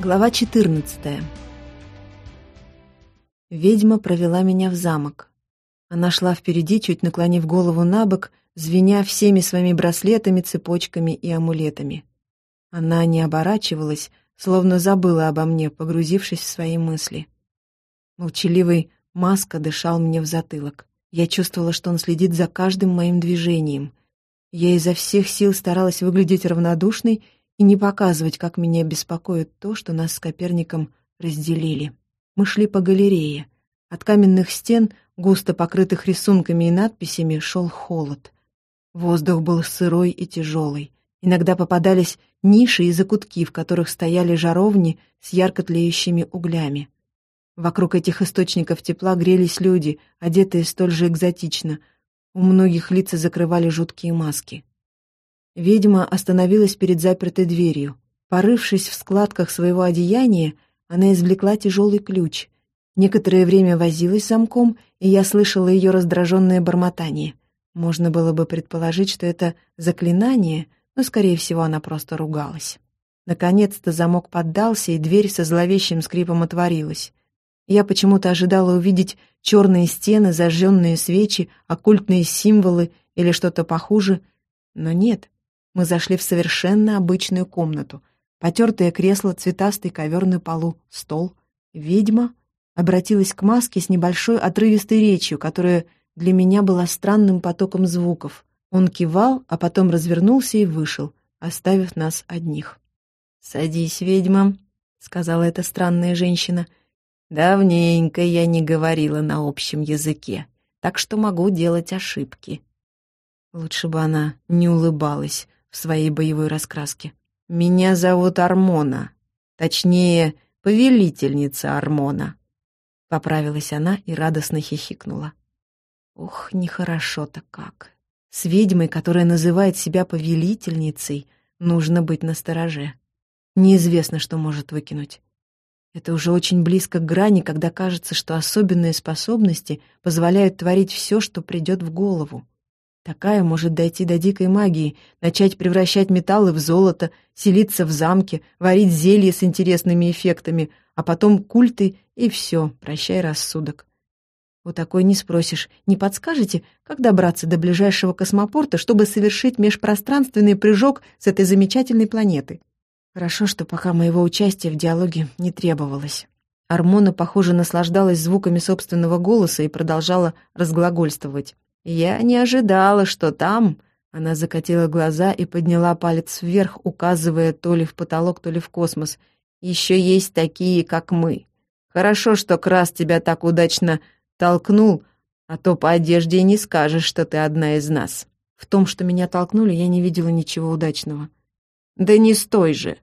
Глава 14 Ведьма провела меня в замок. Она шла впереди, чуть наклонив голову на бок, звеня всеми своими браслетами, цепочками и амулетами. Она не оборачивалась, словно забыла обо мне, погрузившись в свои мысли. Молчаливый маска дышал мне в затылок. Я чувствовала, что он следит за каждым моим движением. Я изо всех сил старалась выглядеть равнодушной и не показывать, как меня беспокоит то, что нас с Коперником разделили. Мы шли по галерее. От каменных стен, густо покрытых рисунками и надписями, шел холод. Воздух был сырой и тяжелый. Иногда попадались ниши и закутки, в которых стояли жаровни с ярко тлеющими углями. Вокруг этих источников тепла грелись люди, одетые столь же экзотично. У многих лица закрывали жуткие маски. Ведьма остановилась перед запертой дверью. Порывшись в складках своего одеяния, она извлекла тяжелый ключ. Некоторое время возилась замком, и я слышала ее раздраженное бормотание. Можно было бы предположить, что это заклинание, но, скорее всего, она просто ругалась. Наконец-то замок поддался, и дверь со зловещим скрипом отворилась. Я почему-то ожидала увидеть черные стены, зажженные свечи, оккультные символы или что-то похуже, но нет. Мы зашли в совершенно обычную комнату. Потертое кресло, цветастый ковер на полу, стол. Ведьма обратилась к маске с небольшой отрывистой речью, которая для меня была странным потоком звуков. Он кивал, а потом развернулся и вышел, оставив нас одних. «Садись, ведьма», — сказала эта странная женщина. «Давненько я не говорила на общем языке, так что могу делать ошибки». Лучше бы она не улыбалась, в своей боевой раскраске. «Меня зовут Армона, точнее, повелительница Армона», — поправилась она и радостно хихикнула. «Ох, нехорошо-то как. С ведьмой, которая называет себя повелительницей, нужно быть настороже. Неизвестно, что может выкинуть. Это уже очень близко к грани, когда кажется, что особенные способности позволяют творить все, что придет в голову. Такая может дойти до дикой магии, начать превращать металлы в золото, селиться в замке, варить зелья с интересными эффектами, а потом культы и все, прощай рассудок. Вот такой не спросишь, не подскажете, как добраться до ближайшего космопорта, чтобы совершить межпространственный прыжок с этой замечательной планеты? Хорошо, что пока моего участия в диалоге не требовалось. Армона, похоже, наслаждалась звуками собственного голоса и продолжала разглагольствовать. «Я не ожидала, что там...» Она закатила глаза и подняла палец вверх, указывая то ли в потолок, то ли в космос. «Еще есть такие, как мы. Хорошо, что Крас тебя так удачно толкнул, а то по одежде и не скажешь, что ты одна из нас». В том, что меня толкнули, я не видела ничего удачного. «Да не стой же!»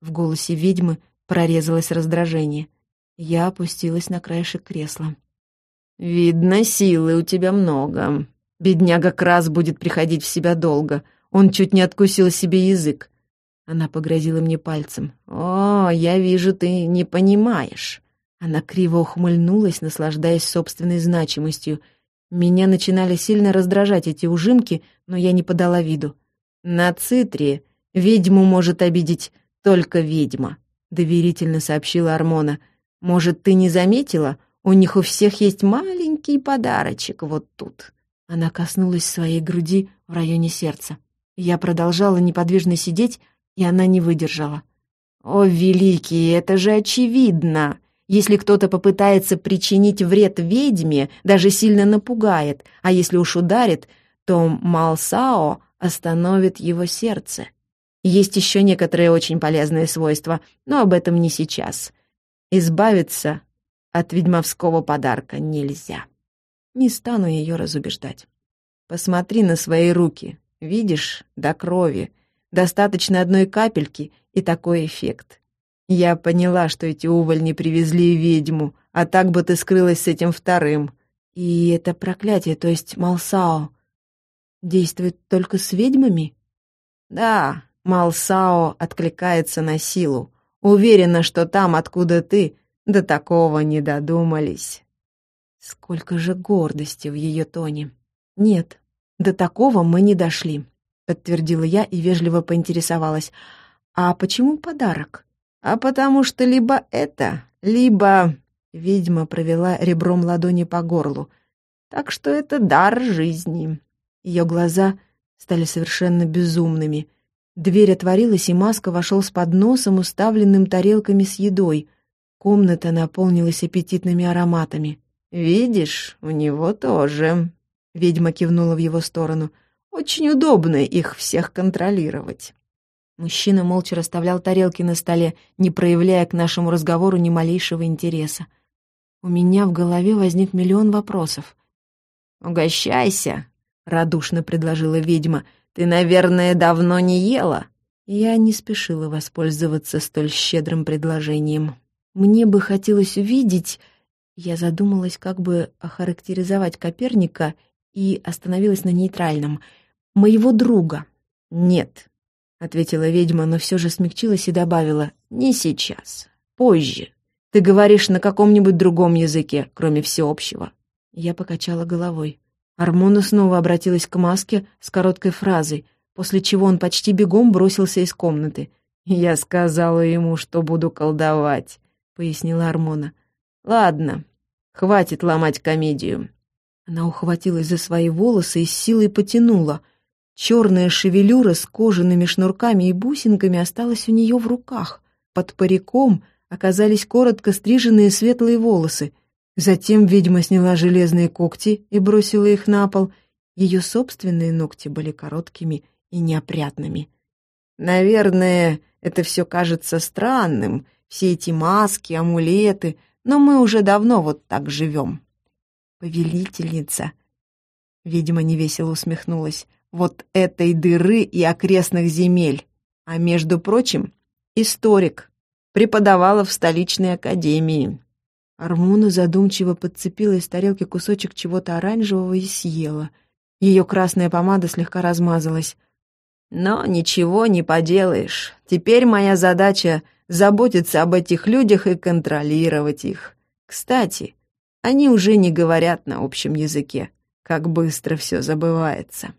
В голосе ведьмы прорезалось раздражение. Я опустилась на краешек кресла. «Видно, силы у тебя много. Бедняга Крас будет приходить в себя долго. Он чуть не откусил себе язык». Она погрозила мне пальцем. «О, я вижу, ты не понимаешь». Она криво ухмыльнулась, наслаждаясь собственной значимостью. Меня начинали сильно раздражать эти ужимки, но я не подала виду. «На Цитре ведьму может обидеть только ведьма», — доверительно сообщила Армона. «Может, ты не заметила? У них у всех есть маленький подарочек вот тут». Она коснулась своей груди в районе сердца. Я продолжала неподвижно сидеть, и она не выдержала. «О, великий, это же очевидно! Если кто-то попытается причинить вред ведьме, даже сильно напугает, а если уж ударит, то Малсао остановит его сердце. Есть еще некоторые очень полезные свойства, но об этом не сейчас. Избавиться от ведьмовского подарка нельзя. Не стану ее разубеждать. Посмотри на свои руки. Видишь, до крови. Достаточно одной капельки, и такой эффект. Я поняла, что эти увольни привезли ведьму, а так бы ты скрылась с этим вторым. И это проклятие, то есть Малсао, действует только с ведьмами? Да, Малсао откликается на силу. Уверена, что там, откуда ты, до такого не додумались. Сколько же гордости в ее тоне. Нет, до такого мы не дошли, подтвердила я и вежливо поинтересовалась. А почему подарок? а потому что либо это, либо...» Ведьма провела ребром ладони по горлу. «Так что это дар жизни». Ее глаза стали совершенно безумными. Дверь отворилась, и Маска вошел с подносом, уставленным тарелками с едой. Комната наполнилась аппетитными ароматами. «Видишь, у него тоже», — ведьма кивнула в его сторону. «Очень удобно их всех контролировать». Мужчина молча расставлял тарелки на столе, не проявляя к нашему разговору ни малейшего интереса. У меня в голове возник миллион вопросов. «Угощайся», — радушно предложила ведьма. «Ты, наверное, давно не ела?» Я не спешила воспользоваться столь щедрым предложением. Мне бы хотелось увидеть... Я задумалась, как бы охарактеризовать Коперника и остановилась на нейтральном. «Моего друга». «Нет», — ответила ведьма, но все же смягчилась и добавила. «Не сейчас. Позже. Ты говоришь на каком-нибудь другом языке, кроме всеобщего». Я покачала головой. Армона снова обратилась к маске с короткой фразой, после чего он почти бегом бросился из комнаты. «Я сказала ему, что буду колдовать», — пояснила Армона. «Ладно, хватит ломать комедию». Она ухватилась за свои волосы и с силой потянула. Черная шевелюра с кожаными шнурками и бусинками осталась у нее в руках. Под париком оказались коротко стриженные светлые волосы — Затем ведьма сняла железные когти и бросила их на пол. Ее собственные ногти были короткими и неопрятными. «Наверное, это все кажется странным, все эти маски, амулеты, но мы уже давно вот так живем». «Повелительница», — видимо, невесело усмехнулась, «вот этой дыры и окрестных земель, а, между прочим, историк, преподавала в столичной академии». Армуна задумчиво подцепила из тарелки кусочек чего-то оранжевого и съела. Ее красная помада слегка размазалась. «Но ничего не поделаешь. Теперь моя задача — заботиться об этих людях и контролировать их. Кстати, они уже не говорят на общем языке. Как быстро все забывается».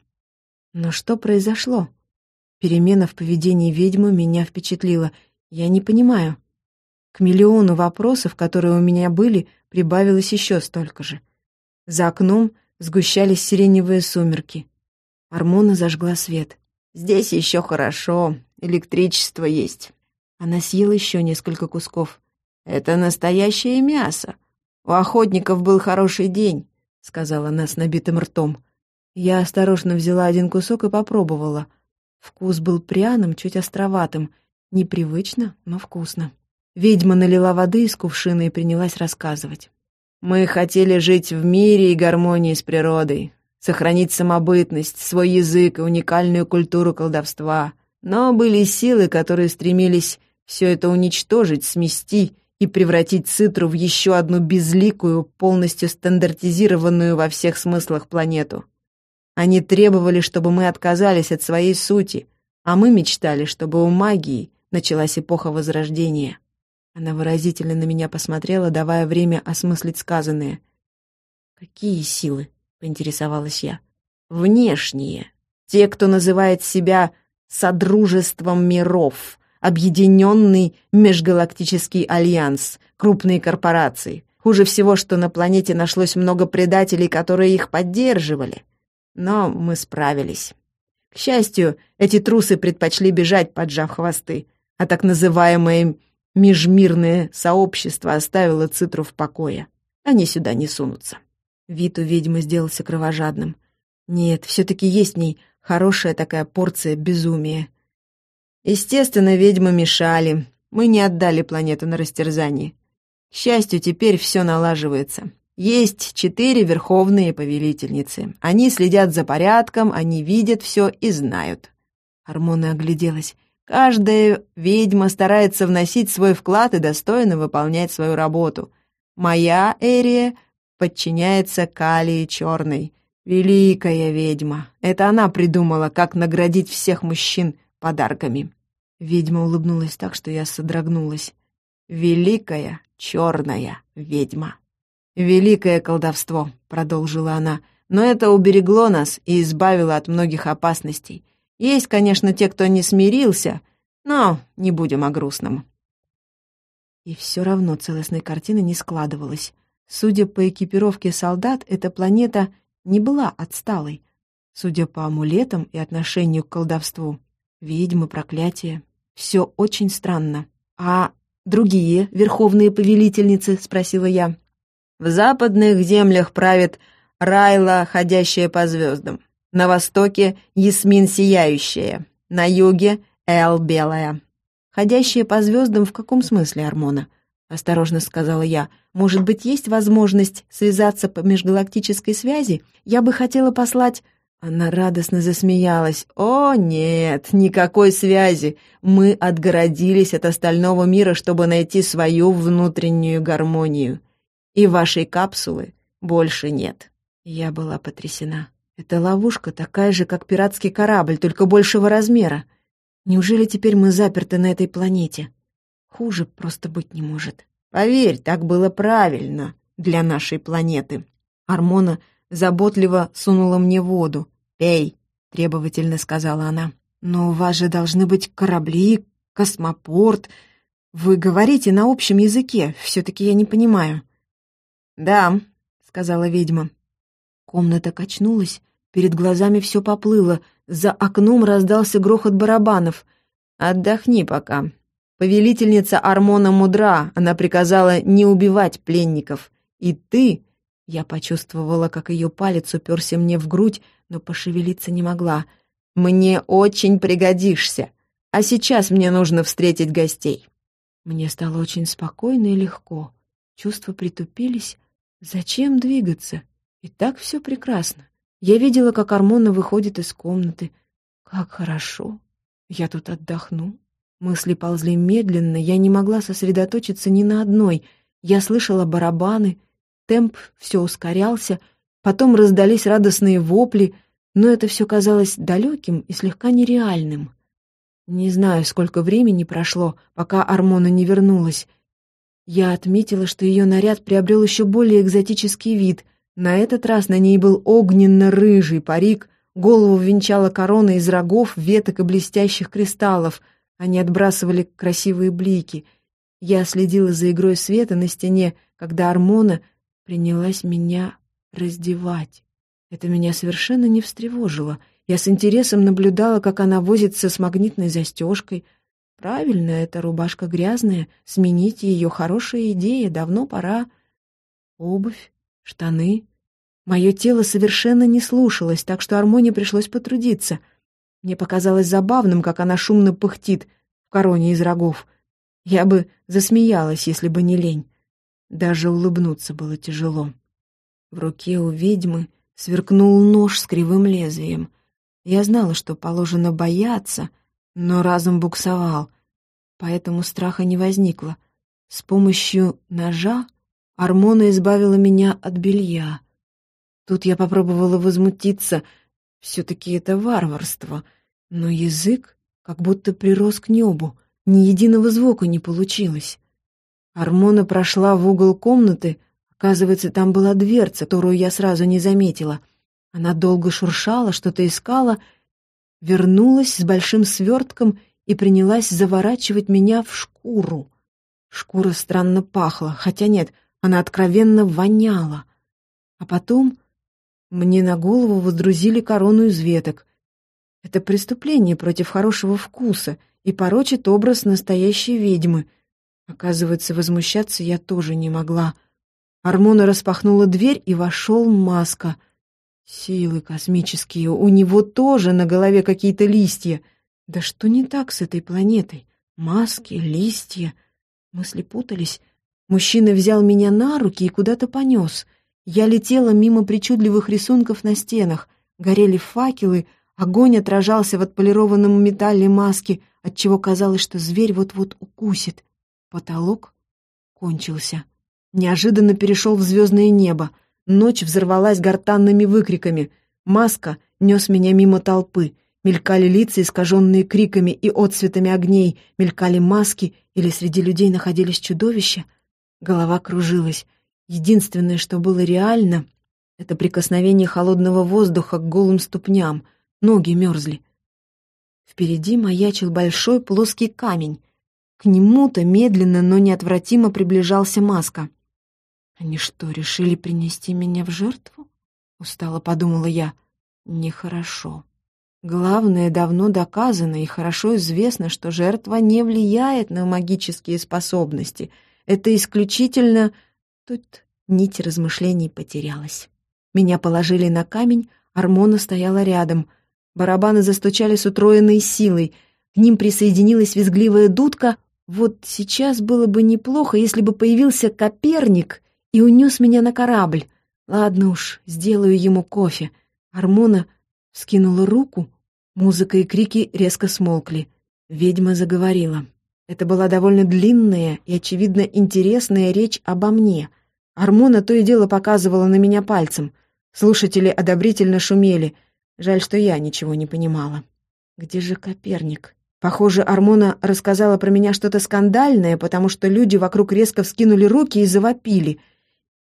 Но что произошло? Перемена в поведении ведьмы меня впечатлила. Я не понимаю. К миллиону вопросов, которые у меня были, прибавилось еще столько же. За окном сгущались сиреневые сумерки. Армона зажгла свет. «Здесь еще хорошо, электричество есть». Она съела еще несколько кусков. «Это настоящее мясо. У охотников был хороший день», — сказала она с набитым ртом. Я осторожно взяла один кусок и попробовала. Вкус был пряным, чуть островатым. Непривычно, но вкусно. Ведьма налила воды из кувшина и принялась рассказывать. «Мы хотели жить в мире и гармонии с природой, сохранить самобытность, свой язык и уникальную культуру колдовства. Но были силы, которые стремились все это уничтожить, смести и превратить Цитру в еще одну безликую, полностью стандартизированную во всех смыслах планету. Они требовали, чтобы мы отказались от своей сути, а мы мечтали, чтобы у магии началась эпоха Возрождения. Она выразительно на меня посмотрела, давая время осмыслить сказанное. «Какие силы?» — поинтересовалась я. «Внешние. Те, кто называет себя Содружеством миров, Объединенный Межгалактический Альянс, крупные корпорации. Хуже всего, что на планете нашлось много предателей, которые их поддерживали. Но мы справились. К счастью, эти трусы предпочли бежать, поджав хвосты, а так называемые Межмирное сообщество оставило Цитру в покое. Они сюда не сунутся. Вид у ведьмы сделался кровожадным. Нет, все-таки есть в ней хорошая такая порция безумия. Естественно, ведьмы мешали. Мы не отдали планету на растерзание. К счастью, теперь все налаживается. Есть четыре верховные повелительницы. Они следят за порядком, они видят все и знают. Армона огляделась. Каждая ведьма старается вносить свой вклад и достойно выполнять свою работу. Моя Эрия подчиняется Калии Черной. Великая ведьма. Это она придумала, как наградить всех мужчин подарками. Ведьма улыбнулась так, что я содрогнулась. Великая черная ведьма. «Великое колдовство», — продолжила она, — «но это уберегло нас и избавило от многих опасностей. Есть, конечно, те, кто не смирился, но не будем о грустном. И все равно целостной картины не складывалось. Судя по экипировке солдат, эта планета не была отсталой. Судя по амулетам и отношению к колдовству, ведьмы, проклятия, все очень странно. «А другие верховные повелительницы?» — спросила я. «В западных землях правит Райла, ходящая по звездам. На востоке — Ясмин Сияющая. На юге — Эл Белая. Ходящая по звездам в каком смысле, Армона?» — осторожно сказала я. «Может быть, есть возможность связаться по межгалактической связи? Я бы хотела послать...» Она радостно засмеялась. «О, нет, никакой связи. Мы отгородились от остального мира, чтобы найти свою внутреннюю гармонию. И вашей капсулы больше нет». Я была потрясена. Это ловушка такая же, как пиратский корабль, только большего размера. Неужели теперь мы заперты на этой планете? Хуже просто быть не может. Поверь, так было правильно для нашей планеты. Армона заботливо сунула мне воду. «Пей», — требовательно сказала она. «Но у вас же должны быть корабли, космопорт. Вы говорите на общем языке, все-таки я не понимаю». «Да», — сказала ведьма. Комната качнулась, перед глазами все поплыло, за окном раздался грохот барабанов. «Отдохни пока. Повелительница Армона мудра, она приказала не убивать пленников. И ты...» Я почувствовала, как ее палец уперся мне в грудь, но пошевелиться не могла. «Мне очень пригодишься. А сейчас мне нужно встретить гостей». Мне стало очень спокойно и легко. Чувства притупились. Зачем двигаться? И так все прекрасно. Я видела, как Армона выходит из комнаты. Как хорошо. Я тут отдохну. Мысли ползли медленно, я не могла сосредоточиться ни на одной. Я слышала барабаны, темп все ускорялся, потом раздались радостные вопли, но это все казалось далеким и слегка нереальным. Не знаю, сколько времени прошло, пока Армона не вернулась. Я отметила, что ее наряд приобрел еще более экзотический вид — на этот раз на ней был огненно-рыжий парик, голову венчала корона из рогов, веток и блестящих кристаллов. Они отбрасывали красивые блики. Я следила за игрой света на стене, когда Армона принялась меня раздевать. Это меня совершенно не встревожило. Я с интересом наблюдала, как она возится с магнитной застежкой. Правильно, эта рубашка грязная, сменить ее хорошая идея, давно пора. Обувь, штаны, Мое тело совершенно не слушалось, так что Армоне пришлось потрудиться. Мне показалось забавным, как она шумно пыхтит в короне из рогов. Я бы засмеялась, если бы не лень. Даже улыбнуться было тяжело. В руке у ведьмы сверкнул нож с кривым лезвием. Я знала, что положено бояться, но разум буксовал, поэтому страха не возникло. С помощью ножа Армона избавила меня от белья — Тут я попробовала возмутиться. Все-таки это варварство. Но язык как будто прирос к небу. Ни единого звука не получилось. Армона прошла в угол комнаты. Оказывается, там была дверца, которую я сразу не заметила. Она долго шуршала, что-то искала, вернулась с большим свертком и принялась заворачивать меня в шкуру. Шкура странно пахла, хотя нет, она откровенно воняла. А потом мне на голову воздрузили корону из веток. Это преступление против хорошего вкуса и порочит образ настоящей ведьмы. Оказывается, возмущаться я тоже не могла. Армона распахнула дверь, и вошел маска. Силы космические, у него тоже на голове какие-то листья. Да что не так с этой планетой? Маски, листья. Мысли путались. Мужчина взял меня на руки и куда-то понес — я летела мимо причудливых рисунков на стенах, горели факелы, огонь отражался в отполированном металле маски, отчего казалось, что зверь вот-вот укусит. Потолок кончился. Неожиданно перешел в звездное небо. Ночь взорвалась гортанными выкриками. Маска нес меня мимо толпы. Мелькали лица, искаженные криками и отцветами огней, мелькали маски, или среди людей находились чудовища. Голова кружилась. Единственное, что было реально, это прикосновение холодного воздуха к голым ступням. Ноги мерзли. Впереди маячил большой плоский камень. К нему-то медленно, но неотвратимо приближался маска. «Они что, решили принести меня в жертву?» — устало подумала я. «Нехорошо. Главное, давно доказано и хорошо известно, что жертва не влияет на магические способности. Это исключительно...» Тут нить размышлений потерялась. Меня положили на камень, Армона стояла рядом. Барабаны застучали с утроенной силой. К ним присоединилась визгливая дудка. Вот сейчас было бы неплохо, если бы появился Коперник и унес меня на корабль. Ладно уж, сделаю ему кофе. Армона скинула руку. Музыка и крики резко смолкли. Ведьма заговорила. Это была довольно длинная и, очевидно, интересная речь обо мне. Армона то и дело показывала на меня пальцем. Слушатели одобрительно шумели. Жаль, что я ничего не понимала. Где же Коперник? Похоже, Армона рассказала про меня что-то скандальное, потому что люди вокруг резко вскинули руки и завопили.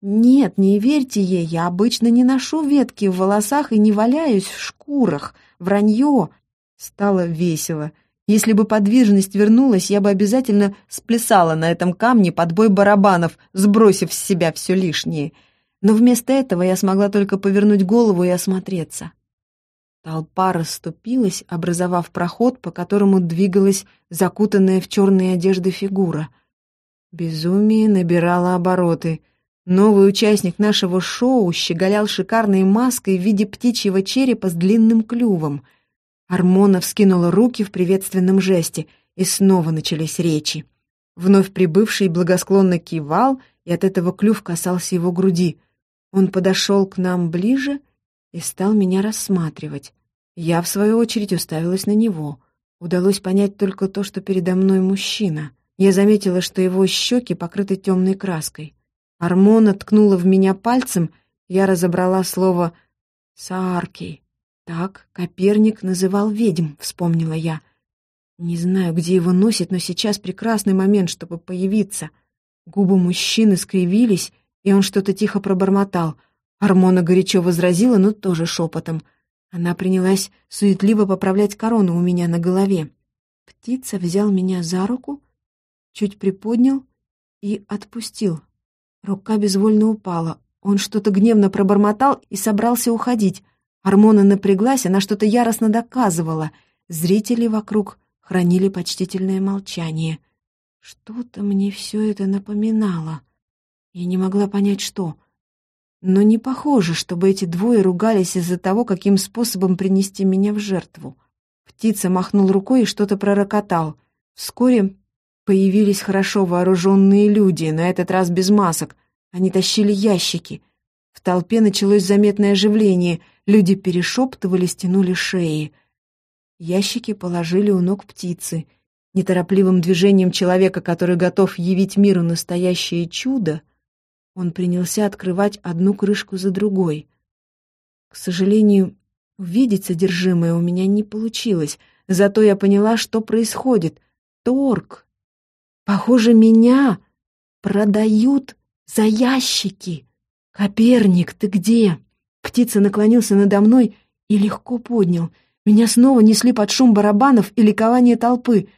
Нет, не верьте ей, я обычно не ношу ветки в волосах и не валяюсь в шкурах. Вранье. Стало весело. Если бы подвижность вернулась, я бы обязательно сплясала на этом камне под бой барабанов, сбросив с себя все лишнее. Но вместо этого я смогла только повернуть голову и осмотреться. Толпа расступилась, образовав проход, по которому двигалась закутанная в черные одежды фигура. Безумие набирало обороты. Новый участник нашего шоу щеголял шикарной маской в виде птичьего черепа с длинным клювом — Армона вскинула руки в приветственном жесте, и снова начались речи. Вновь прибывший благосклонно кивал, и от этого клюв касался его груди. Он подошел к нам ближе и стал меня рассматривать. Я, в свою очередь, уставилась на него. Удалось понять только то, что передо мной мужчина. Я заметила, что его щеки покрыты темной краской. Армона ткнула в меня пальцем, я разобрала слово «сааркий». Так Коперник называл ведьм, вспомнила я. Не знаю, где его носит, но сейчас прекрасный момент, чтобы появиться. Губы мужчины скривились, и он что-то тихо пробормотал. Армона горячо возразила, но тоже шепотом. Она принялась суетливо поправлять корону у меня на голове. Птица взял меня за руку, чуть приподнял и отпустил. Рука безвольно упала. Он что-то гневно пробормотал и собрался уходить. Армона напряглась, она что-то яростно доказывала. Зрители вокруг хранили почтительное молчание. Что-то мне все это напоминало. Я не могла понять, что. Но не похоже, чтобы эти двое ругались из-за того, каким способом принести меня в жертву. Птица махнул рукой и что-то пророкотал. Вскоре появились хорошо вооруженные люди, на этот раз без масок. Они тащили ящики. В толпе началось заметное оживление — Люди перешептывались, тянули шеи. Ящики положили у ног птицы. Неторопливым движением человека, который готов явить миру настоящее чудо, он принялся открывать одну крышку за другой. К сожалению, увидеть содержимое у меня не получилось, зато я поняла, что происходит. Торг. Похоже, меня продают за ящики. Коперник, ты где? Птица наклонился надо мной и легко поднял. Меня снова несли под шум барабанов и ликование толпы.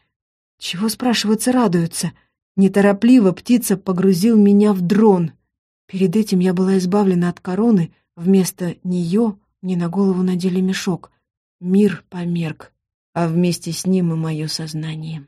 Чего, спрашивается, радуются? Неторопливо птица погрузил меня в дрон. Перед этим я была избавлена от короны, вместо нее мне на голову надели мешок. Мир померк, а вместе с ним и мое сознание.